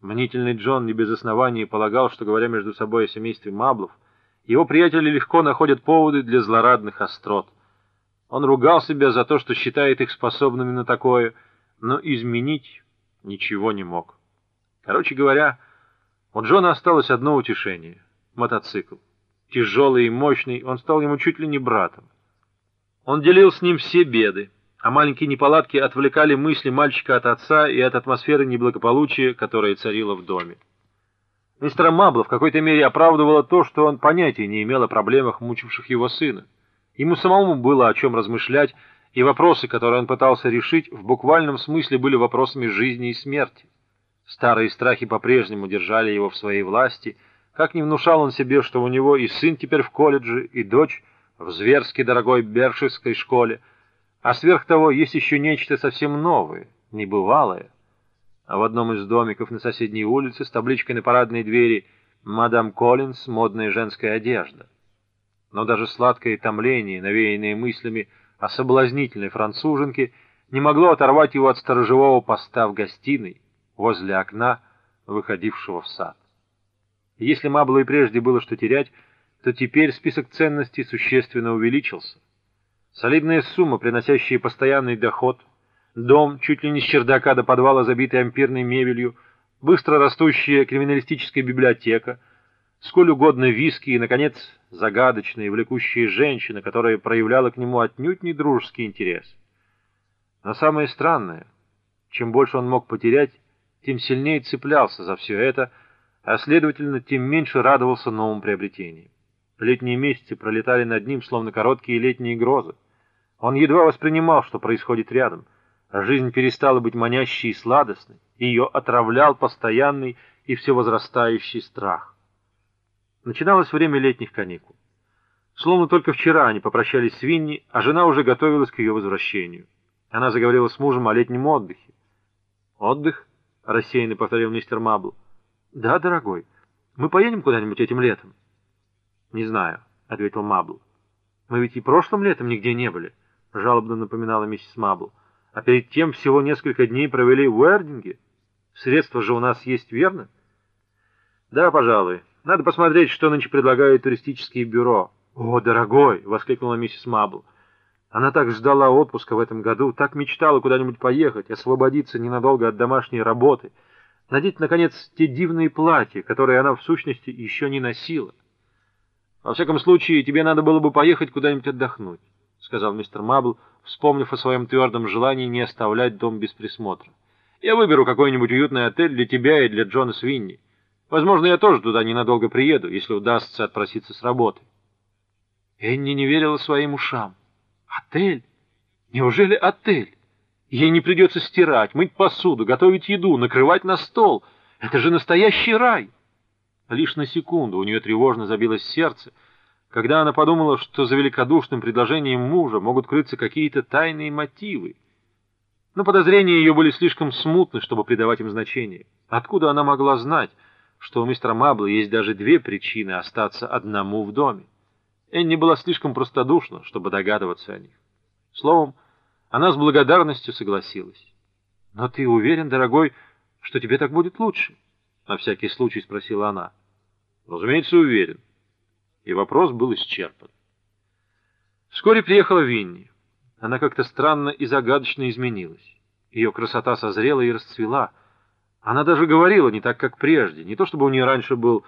Мнительный Джон не без оснований полагал, что, говоря между собой о семействе Маблов, его приятели легко находят поводы для злорадных острот. Он ругал себя за то, что считает их способными на такое, но изменить ничего не мог. Короче говоря, у Джона осталось одно утешение — мотоцикл. Тяжелый и мощный, он стал ему чуть ли не братом. Он делил с ним все беды а маленькие неполадки отвлекали мысли мальчика от отца и от атмосферы неблагополучия, которая царила в доме. Мистера Мабла в какой-то мере оправдывало то, что он понятия не имел о проблемах, мучивших его сына. Ему самому было о чем размышлять, и вопросы, которые он пытался решить, в буквальном смысле были вопросами жизни и смерти. Старые страхи по-прежнему держали его в своей власти, как не внушал он себе, что у него и сын теперь в колледже, и дочь в зверски дорогой Бершевской школе, а сверх того есть еще нечто совсем новое, небывалое. А в одном из домиков на соседней улице с табличкой на парадной двери «Мадам Коллинз. Модная женская одежда». Но даже сладкое томление, навеянное мыслями о соблазнительной француженке, не могло оторвать его от сторожевого поста в гостиной, возле окна, выходившего в сад. если Маблу и прежде было что терять, то теперь список ценностей существенно увеличился. Солидная сумма, приносящая постоянный доход, дом, чуть ли не с чердака до подвала, забитый ампирной мебелью, быстро растущая криминалистическая библиотека, сколь угодно виски и, наконец, загадочная и влекущая женщина, которая проявляла к нему отнюдь не дружеский интерес. Но самое странное, чем больше он мог потерять, тем сильнее цеплялся за все это, а, следовательно, тем меньше радовался новым приобретениям. Летние месяцы пролетали над ним, словно короткие летние грозы. Он едва воспринимал, что происходит рядом, жизнь перестала быть манящей и сладостной, ее отравлял постоянный и все возрастающий страх. Начиналось время летних каникул. Словно только вчера они попрощались с Винни, а жена уже готовилась к ее возвращению. Она заговорила с мужем о летнем отдыхе. «Отдых?» — рассеянно повторил мистер Мабл. «Да, дорогой. Мы поедем куда-нибудь этим летом?» «Не знаю», — ответил Мабл. «Мы ведь и прошлым летом нигде не были», — жалобно напоминала миссис Мабл. «А перед тем всего несколько дней провели в Уэрдинге. Средства же у нас есть, верно?» «Да, пожалуй. Надо посмотреть, что нынче предлагает туристические бюро». «О, дорогой!» — воскликнула миссис Мабл. Она так ждала отпуска в этом году, так мечтала куда-нибудь поехать, освободиться ненадолго от домашней работы, надеть, наконец, те дивные платья, которые она в сущности еще не носила. «Во всяком случае, тебе надо было бы поехать куда-нибудь отдохнуть», — сказал мистер Мабл, вспомнив о своем твердом желании не оставлять дом без присмотра. «Я выберу какой-нибудь уютный отель для тебя и для Джона Свинни. Возможно, я тоже туда ненадолго приеду, если удастся отпроситься с работы». Энни не верила своим ушам. «Отель? Неужели отель? Ей не придется стирать, мыть посуду, готовить еду, накрывать на стол. Это же настоящий рай!» Лишь на секунду у нее тревожно забилось сердце, когда она подумала, что за великодушным предложением мужа могут крыться какие-то тайные мотивы. Но подозрения ее были слишком смутны, чтобы придавать им значение. Откуда она могла знать, что у мистера Мабла есть даже две причины остаться одному в доме? Энни была слишком простодушна, чтобы догадываться о них. Словом, она с благодарностью согласилась. «Но ты уверен, дорогой, что тебе так будет лучше?» — на всякий случай спросила она. Разумеется, уверен. И вопрос был исчерпан. Вскоре приехала Винни. Она как-то странно и загадочно изменилась. Ее красота созрела и расцвела. Она даже говорила не так, как прежде. Не то чтобы у нее раньше был